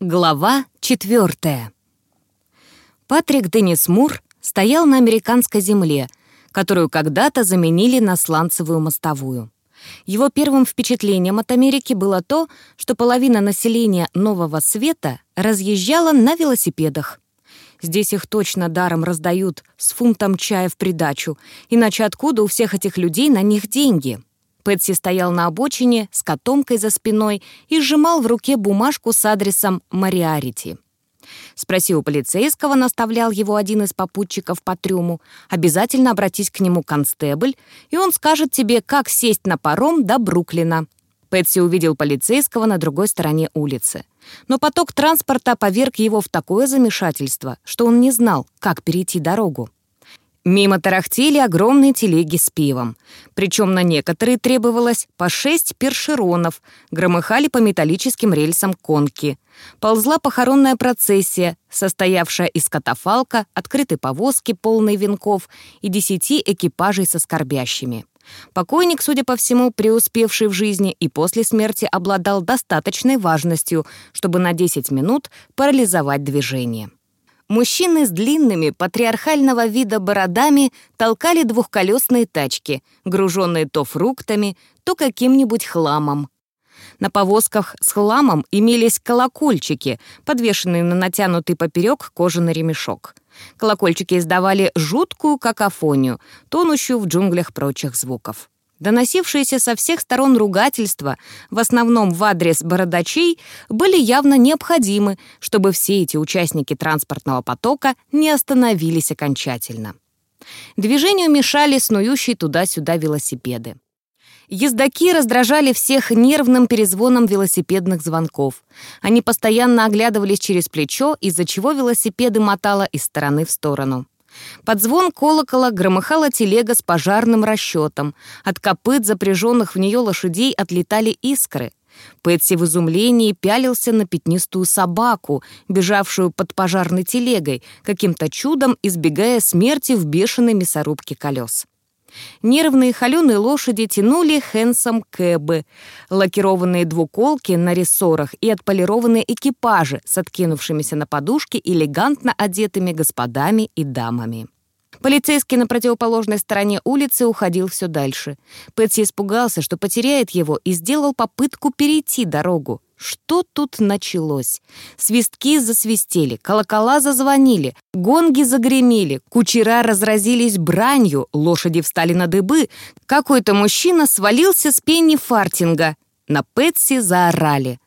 Глава четвертая. Патрик Деннис Мур стоял на американской земле, которую когда-то заменили на сланцевую мостовую. Его первым впечатлением от Америки было то, что половина населения Нового Света разъезжала на велосипедах. Здесь их точно даром раздают с фунтом чая в придачу, иначе откуда у всех этих людей на них деньги? Пэтси стоял на обочине с котомкой за спиной и сжимал в руке бумажку с адресом Мариарити. Спроси у полицейского, наставлял его один из попутчиков по трюму. Обязательно обратись к нему констебль, и он скажет тебе, как сесть на паром до Бруклина. Пэтси увидел полицейского на другой стороне улицы. Но поток транспорта поверг его в такое замешательство, что он не знал, как перейти дорогу. Мимо тарахтели огромные телеги с пивом. Причем на некоторые требовалось по шесть першеронов, громыхали по металлическим рельсам конки. Ползла похоронная процессия, состоявшая из катафалка, открытой повозки, полной венков и десяти экипажей со скорбящими. Покойник, судя по всему, преуспевший в жизни и после смерти обладал достаточной важностью, чтобы на 10 минут парализовать движение. Мужчины с длинными патриархального вида бородами толкали двухколесные тачки, груженные то фруктами, то каким-нибудь хламом. На повозках с хламом имелись колокольчики, подвешенные на натянутый поперек кожаный ремешок. Колокольчики издавали жуткую какофонию, тонущую в джунглях прочих звуков. Доносившиеся со всех сторон ругательства, в основном в адрес бородачей, были явно необходимы, чтобы все эти участники транспортного потока не остановились окончательно. Движению мешали снующие туда-сюда велосипеды. Ездаки раздражали всех нервным перезвоном велосипедных звонков. Они постоянно оглядывались через плечо, из-за чего велосипеды мотало из стороны в сторону. Под звон колокола громыхала телега с пожарным расчетом. От копыт, запряженных в нее лошадей, отлетали искры. Пэтси в изумлении пялился на пятнистую собаку, бежавшую под пожарной телегой, каким-то чудом избегая смерти в бешеной мясорубке колес. Нервные холеные лошади тянули Хэнсом Кэбы, лакированные двуколки на рессорах и отполированные экипажи с откинувшимися на подушки элегантно одетыми господами и дамами. Полицейский на противоположной стороне улицы уходил все дальше. Пэтси испугался, что потеряет его, и сделал попытку перейти дорогу. Что тут началось? Свистки засвистели, колокола зазвонили, гонги загремели, кучера разразились бранью, лошади встали на дыбы. Какой-то мужчина свалился с пенни фартинга. На Пэтси заорали.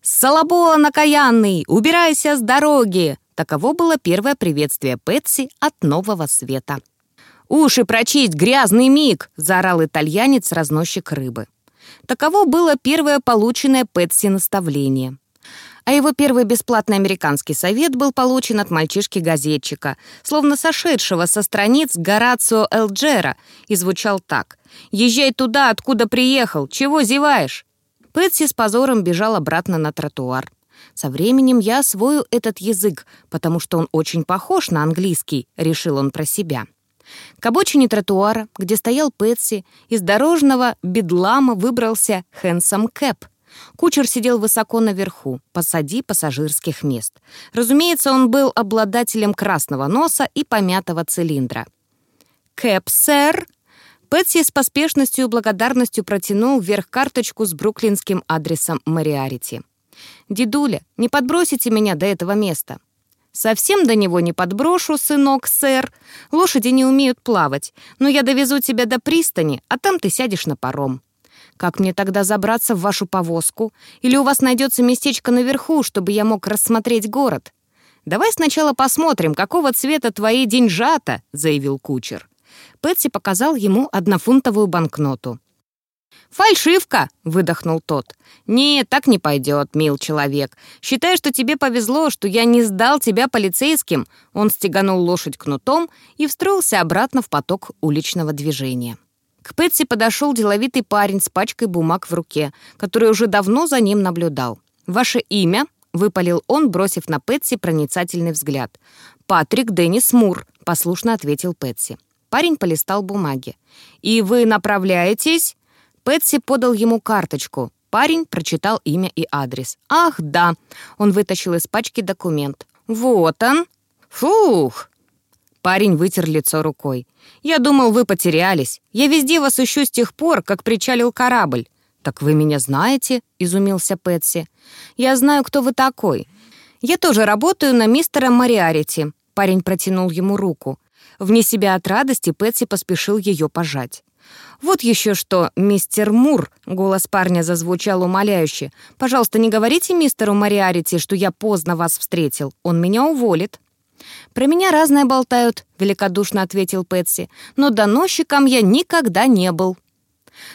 «Салабон окаянный! Убирайся с дороги!» Таково было первое приветствие Пэтси от нового света. «Уши прочисть, грязный миг!» — заорал итальянец-разносчик рыбы. Таково было первое полученное Пэтси наставление. А его первый бесплатный американский совет был получен от мальчишки-газетчика, словно сошедшего со страниц Горацио Элджера, и звучал так. «Езжай туда, откуда приехал! Чего зеваешь?» Пэтси с позором бежал обратно на тротуар. «Со временем я освою этот язык, потому что он очень похож на английский», — решил он про себя. К обочине тротуара, где стоял Пэтси, из дорожного бедлама выбрался Хэнсом Кэп. Кучер сидел высоко наверху, посади пассажирских мест. Разумеется, он был обладателем красного носа и помятого цилиндра. «Кэп, сэр!» Пэтси с поспешностью и благодарностью протянул вверх карточку с бруклинским адресом Мариарити. «Дедуля, не подбросите меня до этого места?» «Совсем до него не подброшу, сынок, сэр. Лошади не умеют плавать, но я довезу тебя до пристани, а там ты сядешь на паром». «Как мне тогда забраться в вашу повозку? Или у вас найдется местечко наверху, чтобы я мог рассмотреть город?» «Давай сначала посмотрим, какого цвета твои деньжата», — заявил кучер. Пэтси показал ему однофунтовую банкноту. «Фальшивка!» — выдохнул тот. «Нет, так не пойдет, мил человек. Считай, что тебе повезло, что я не сдал тебя полицейским». Он стеганул лошадь кнутом и встроился обратно в поток уличного движения. К Пэтси подошел деловитый парень с пачкой бумаг в руке, который уже давно за ним наблюдал. «Ваше имя?» — выпалил он, бросив на Пэтси проницательный взгляд. «Патрик Деннис Мур», — послушно ответил Пэтси. Парень полистал бумаги. «И вы направляетесь?» Пэтси подал ему карточку. Парень прочитал имя и адрес. «Ах, да!» Он вытащил из пачки документ. «Вот он!» «Фух!» Парень вытер лицо рукой. «Я думал, вы потерялись. Я везде вас ищу с тех пор, как причалил корабль». «Так вы меня знаете?» — изумился Пэтси. «Я знаю, кто вы такой. Я тоже работаю на мистера Мариарити». Парень протянул ему руку. Вне себя от радости Пэтси поспешил ее пожать. «Вот еще что, мистер Мур!» — голос парня зазвучал умоляюще. «Пожалуйста, не говорите мистеру Мариарити, что я поздно вас встретил. Он меня уволит». «Про меня разное болтают», — великодушно ответил Пэтси. «Но доносчиком я никогда не был».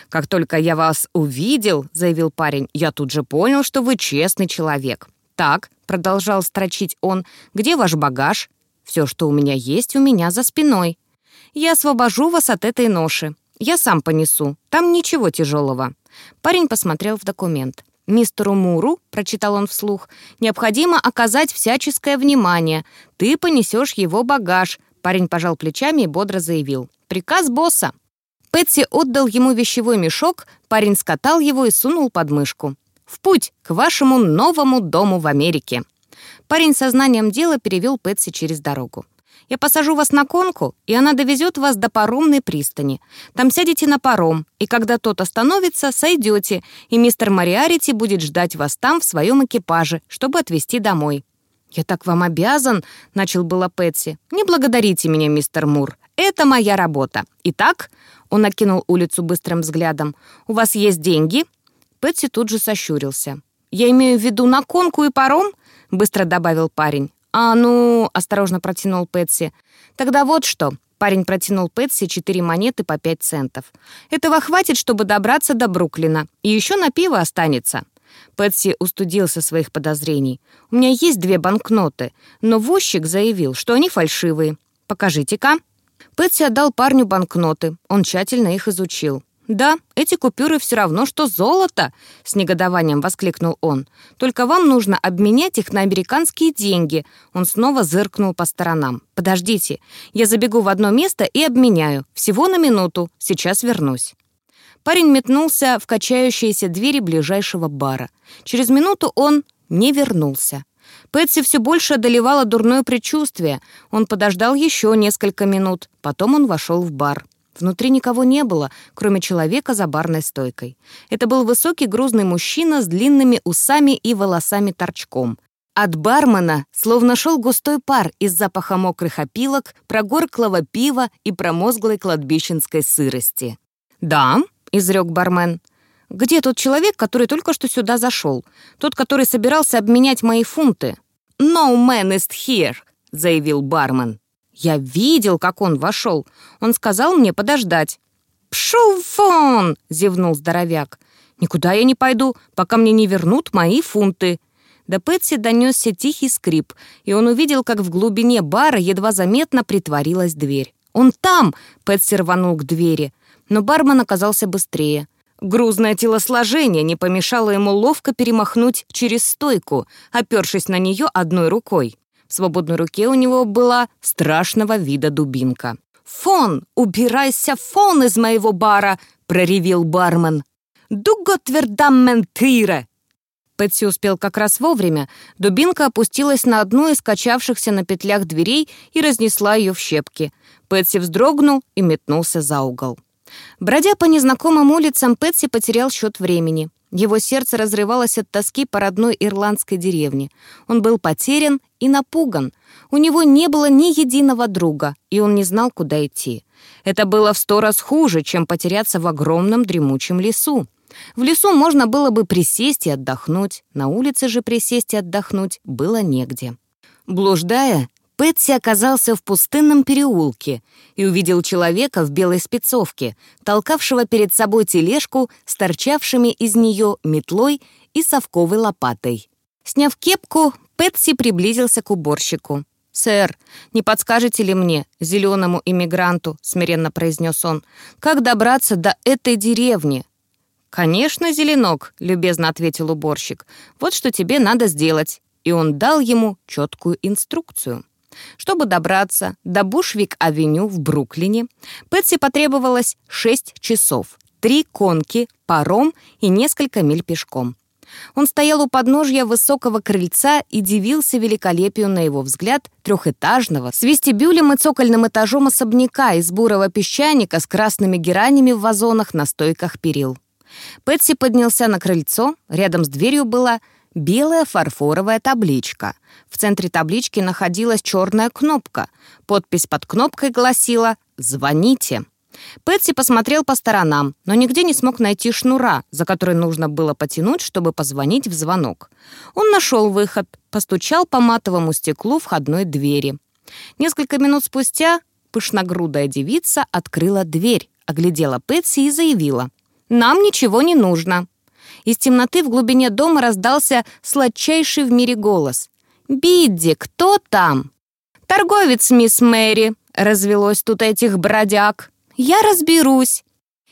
«Как только я вас увидел», — заявил парень, «я тут же понял, что вы честный человек». «Так», — продолжал строчить он, — «где ваш багаж?» «Все, что у меня есть, у меня за спиной. Я освобожу вас от этой ноши. Я сам понесу. Там ничего тяжелого». Парень посмотрел в документ. «Мистеру Муру», — прочитал он вслух, «необходимо оказать всяческое внимание. Ты понесешь его багаж». Парень пожал плечами и бодро заявил. «Приказ босса». Пэтси отдал ему вещевой мешок, парень скатал его и сунул под мышку. «В путь к вашему новому дому в Америке». Парень сознанием дела перевел Пэтси через дорогу. Я посажу вас на конку, и она довезет вас до паромной пристани. Там сядете на паром, и когда тот остановится, сойдете, и мистер Мариарити будет ждать вас там в своем экипаже, чтобы отвезти домой». «Я так вам обязан», — начал было Пэтси. «Не благодарите меня, мистер Мур. Это моя работа. Итак...» — он окинул улицу быстрым взглядом. «У вас есть деньги?» Пэтси тут же сощурился. «Я имею в виду на конку и паром?» — быстро добавил парень. «А, ну...» — осторожно протянул Пэтси. «Тогда вот что». Парень протянул Пэтси четыре монеты по пять центов. «Этого хватит, чтобы добраться до Бруклина. И еще на пиво останется». Пэтси устудился своих подозрений. «У меня есть две банкноты, но возчик заявил, что они фальшивые. Покажите-ка». Пэтси отдал парню банкноты. Он тщательно их изучил. «Да, эти купюры все равно, что золото!» — с негодованием воскликнул он. «Только вам нужно обменять их на американские деньги». Он снова зыркнул по сторонам. «Подождите, я забегу в одно место и обменяю. Всего на минуту. Сейчас вернусь». Парень метнулся в качающиеся двери ближайшего бара. Через минуту он не вернулся. Пэтси все больше одолевало дурное предчувствие. Он подождал еще несколько минут. Потом он вошел в бар. Внутри никого не было, кроме человека за барной стойкой. Это был высокий грузный мужчина с длинными усами и волосами торчком. От бармена словно шел густой пар из запаха мокрых опилок, прогорклого пива и промозглой кладбищенской сырости. «Да», — изрек бармен. «Где тот человек, который только что сюда зашел? Тот, который собирался обменять мои фунты?» «No man is here», — заявил бармен. Я видел, как он вошел. Он сказал мне подождать. «Пшел вон!» — зевнул здоровяк. «Никуда я не пойду, пока мне не вернут мои фунты». До Пэтси донесся тихий скрип, и он увидел, как в глубине бара едва заметно притворилась дверь. «Он там!» — Пэтси рванул к двери. Но бармен оказался быстрее. Грузное телосложение не помешало ему ловко перемахнуть через стойку, опершись на нее одной рукой. В свободной руке у него была страшного вида дубинка. «Фон! Убирайся, фон из моего бара!» — проревел бармен. «Дуго твердаментире!» Пэтси успел как раз вовремя. Дубинка опустилась на одну из качавшихся на петлях дверей и разнесла ее в щепки. Пэтси вздрогнул и метнулся за угол. Бродя по незнакомым улицам, Пэтси потерял счет времени. Его сердце разрывалось от тоски по родной ирландской деревне. Он был потерян и напуган. У него не было ни единого друга, и он не знал, куда идти. Это было в сто раз хуже, чем потеряться в огромном дремучем лесу. В лесу можно было бы присесть и отдохнуть, на улице же присесть и отдохнуть было негде. Блуждая, Пэтси оказался в пустынном переулке и увидел человека в белой спецовке, толкавшего перед собой тележку с торчавшими из нее метлой и совковой лопатой. Сняв кепку, Пэтси приблизился к уборщику. «Сэр, не подскажете ли мне, зеленому иммигранту?» — смиренно произнес он. «Как добраться до этой деревни?» «Конечно, зеленок», — любезно ответил уборщик. «Вот что тебе надо сделать». И он дал ему четкую инструкцию. Чтобы добраться до Бушвик-авеню в Бруклине, Пэтси потребовалось 6 часов. три конки, паром и несколько миль пешком. Он стоял у подножья высокого крыльца и дивился великолепию, на его взгляд, трехэтажного, с вестибюлем и цокольным этажом особняка из бурого песчаника с красными геранями в вазонах на стойках перил. Пэтси поднялся на крыльцо, рядом с дверью была белая фарфоровая табличка. В центре таблички находилась черная кнопка. Подпись под кнопкой гласила «Звоните». Пэтси посмотрел по сторонам, но нигде не смог найти шнура, за который нужно было потянуть, чтобы позвонить в звонок. Он нашел выход, постучал по матовому стеклу входной двери. Несколько минут спустя пышногрудая девица открыла дверь, оглядела Пэтси и заявила. «Нам ничего не нужно». Из темноты в глубине дома раздался сладчайший в мире голос. «Бидди, кто там?» «Торговец, мисс Мэри», — развелось тут этих бродяг. «Я разберусь».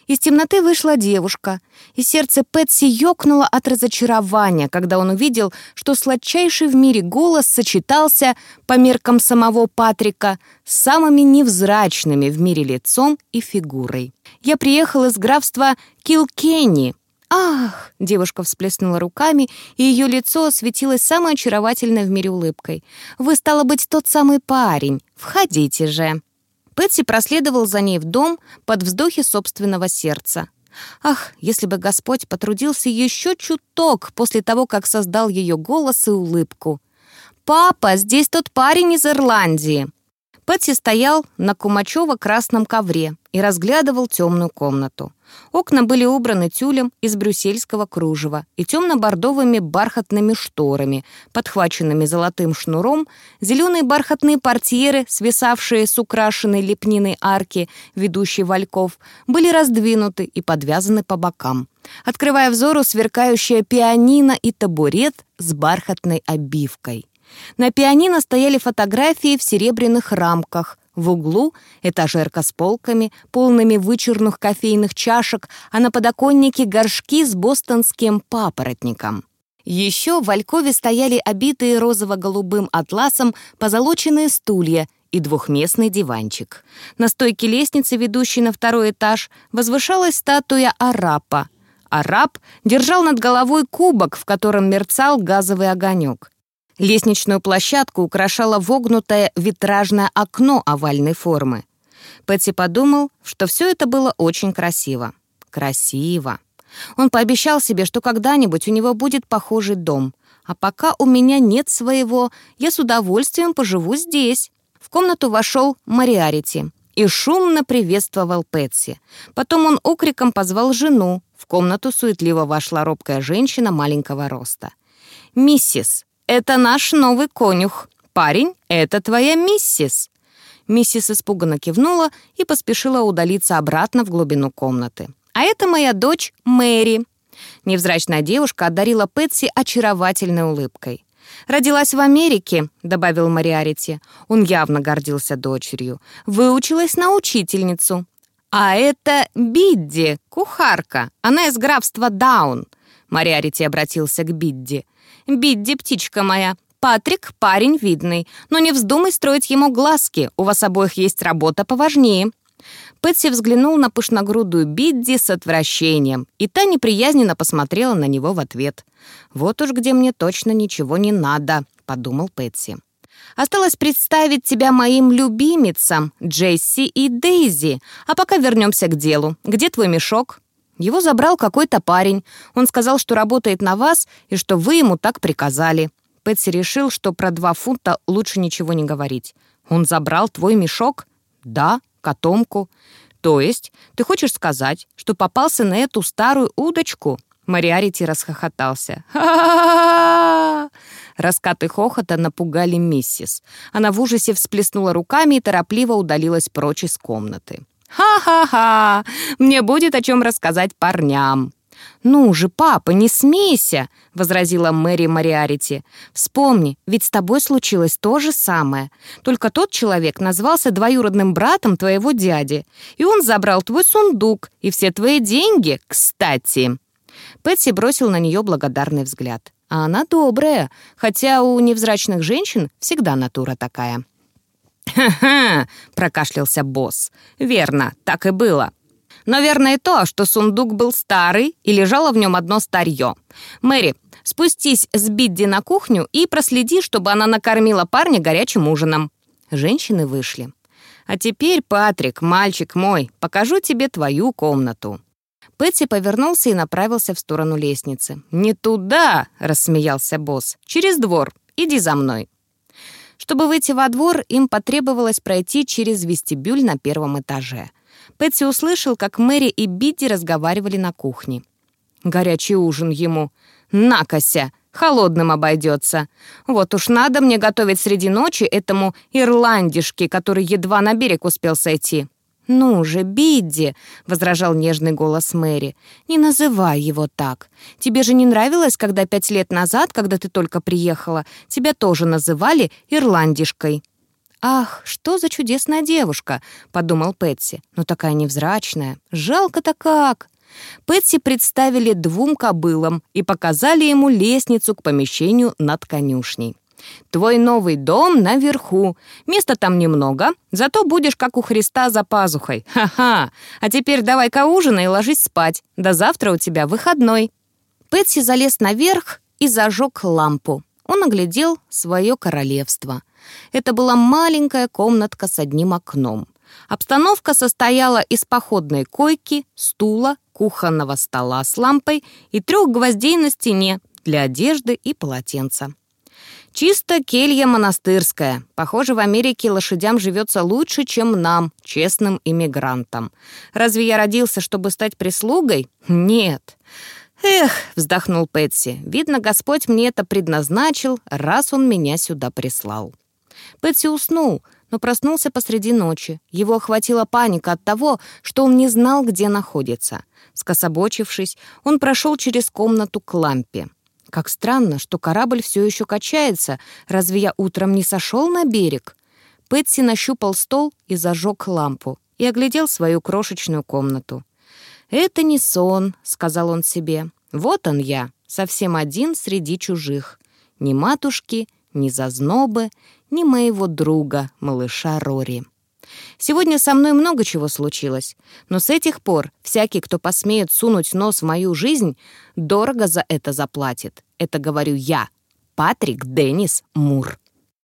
Из темноты вышла девушка, и сердце Пэтси ёкнуло от разочарования, когда он увидел, что сладчайший в мире голос сочетался, по меркам самого Патрика, с самыми невзрачными в мире лицом и фигурой. «Я приехал из графства Килкенни», «Ах!» — девушка всплеснула руками, и ее лицо осветилось самой очаровательной в мире улыбкой. «Вы, стало быть, тот самый парень. Входите же!» Пэтси проследовал за ней в дом под вздохи собственного сердца. Ах, если бы Господь потрудился еще чуток после того, как создал ее голос и улыбку. «Папа, здесь тот парень из Ирландии!» Пэтси стоял на Кумачево-красном ковре и разглядывал темную комнату. Окна были убраны тюлем из брюссельского кружева и темно-бордовыми бархатными шторами, подхваченными золотым шнуром, зеленые бархатные портьеры, свисавшие с украшенной лепниной арки, ведущей вальков, были раздвинуты и подвязаны по бокам, открывая взору сверкающее пианино и табурет с бархатной обивкой. На пианино стояли фотографии в серебряных рамках, в углу — этажерка с полками, полными вычурных кофейных чашек, а на подоконнике — горшки с бостонским папоротником. Еще в Алькове стояли обитые розово-голубым атласом позолоченные стулья и двухместный диванчик. На стойке лестницы, ведущей на второй этаж, возвышалась статуя Арапа. Арап держал над головой кубок, в котором мерцал газовый огонек. Лестничную площадку украшало вогнутое витражное окно овальной формы. Пэтси подумал, что все это было очень красиво. Красиво. Он пообещал себе, что когда-нибудь у него будет похожий дом. А пока у меня нет своего, я с удовольствием поживу здесь. В комнату вошел Мариарити и шумно приветствовал Пэтси. Потом он окриком позвал жену. В комнату суетливо вошла робкая женщина маленького роста. «Миссис, это наш новый конюх. Парень, это твоя миссис». Миссис испуганно кивнула и поспешила удалиться обратно в глубину комнаты. «А это моя дочь Мэри». Невзрачная девушка одарила Пэтси очаровательной улыбкой. «Родилась в Америке», — добавил Мариарити. Он явно гордился дочерью. «Выучилась на учительницу». «А это Бидди, кухарка. Она из графства Даун». Мариарити обратился к Бидди. «Бидди, птичка моя, Патрик — парень видный, но не вздумай строить ему глазки, у вас обоих есть работа поважнее». Пэтси взглянул на пышногрудую Бидди с отвращением, и та неприязненно посмотрела на него в ответ. «Вот уж где мне точно ничего не надо», — подумал Пэтси. «Осталось представить тебя моим любимицам, Джесси и Дейзи. А пока вернемся к делу. Где твой мешок?» Его забрал какой-то парень. Он сказал, что работает на вас и что вы ему так приказали. Пэтси решил, что про два фунта лучше ничего не говорить. Он забрал твой мешок? Да, котомку. То есть ты хочешь сказать, что попался на эту старую удочку? Мариарити расхохотался. Раскаты хохота напугали миссис. Она в ужасе всплеснула руками и торопливо удалилась прочь из комнаты. «Ха-ха-ха! Мне будет о чем рассказать парням!» «Ну же, папа, не смейся!» — возразила Мэри Мариарити. «Вспомни, ведь с тобой случилось то же самое. Только тот человек назвался двоюродным братом твоего дяди, и он забрал твой сундук и все твои деньги, кстати!» Пэтси бросил на нее благодарный взгляд. А она добрая, хотя у невзрачных женщин всегда натура такая. «Ха-ха!» — прокашлялся босс. «Верно, так и было». Наверное, то, что сундук был старый и лежало в нем одно старье. Мэри, спустись с Бидди на кухню и проследи, чтобы она накормила парня горячим ужином». Женщины вышли. «А теперь, Патрик, мальчик мой, покажу тебе твою комнату». Пэтси повернулся и направился в сторону лестницы. «Не туда!» — рассмеялся босс. «Через двор. Иди за мной». Чтобы выйти во двор, им потребовалось пройти через вестибюль на первом этаже. Пэтси услышал, как Мэри и Бидди разговаривали на кухне. «Горячий ужин ему. Накося! Холодным обойдется. Вот уж надо мне готовить среди ночи этому ирландишке, который едва на берег успел сойти. «Ну же, Бидди!» — возражал нежный голос Мэри. «Не называй его так. Тебе же не нравилось, когда пять лет назад, когда ты только приехала, тебя тоже называли ирландишкой?» «Ах, что за чудесная девушка!» — подумал Пэтси. «Ну такая невзрачная. Жалко-то как!» Пэтси представили двум кобылам и показали ему лестницу к помещению над конюшней. Твой новый дом наверху. Места там немного, зато будешь как у Христа за пазухой. Ха-ха! А теперь давай-ка ужинай и ложись спать. До завтра у тебя выходной». Пэтси залез наверх и зажег лампу. Он оглядел свое королевство. Это была маленькая комнатка с одним окном. Обстановка состояла из походной койки, стула, кухонного стола с лампой и трех гвоздей на стене для одежды и полотенца. Чисто келья монастырская. Похоже, в Америке лошадям живется лучше, чем нам, честным иммигрантам. Разве я родился, чтобы стать прислугой? Нет. Эх, вздохнул Пэтси, видно, Господь мне это предназначил, раз он меня сюда прислал. Пэтси уснул, но проснулся посреди ночи. Его охватила паника от того, что он не знал, где находится. Скособочившись, он прошел через комнату к лампе. Как странно, что корабль все еще качается. Разве я утром не сошел на берег? Пэтси нащупал стол и зажег лампу и оглядел свою крошечную комнату. «Это не сон», — сказал он себе. «Вот он я, совсем один среди чужих. Ни матушки, ни зазнобы, ни моего друга, малыша Рори». Сегодня со мной много чего случилось, но с этих пор всякий, кто посмеет сунуть нос в мою жизнь, дорого за это заплатит. Это говорю я, Патрик Деннис Мур.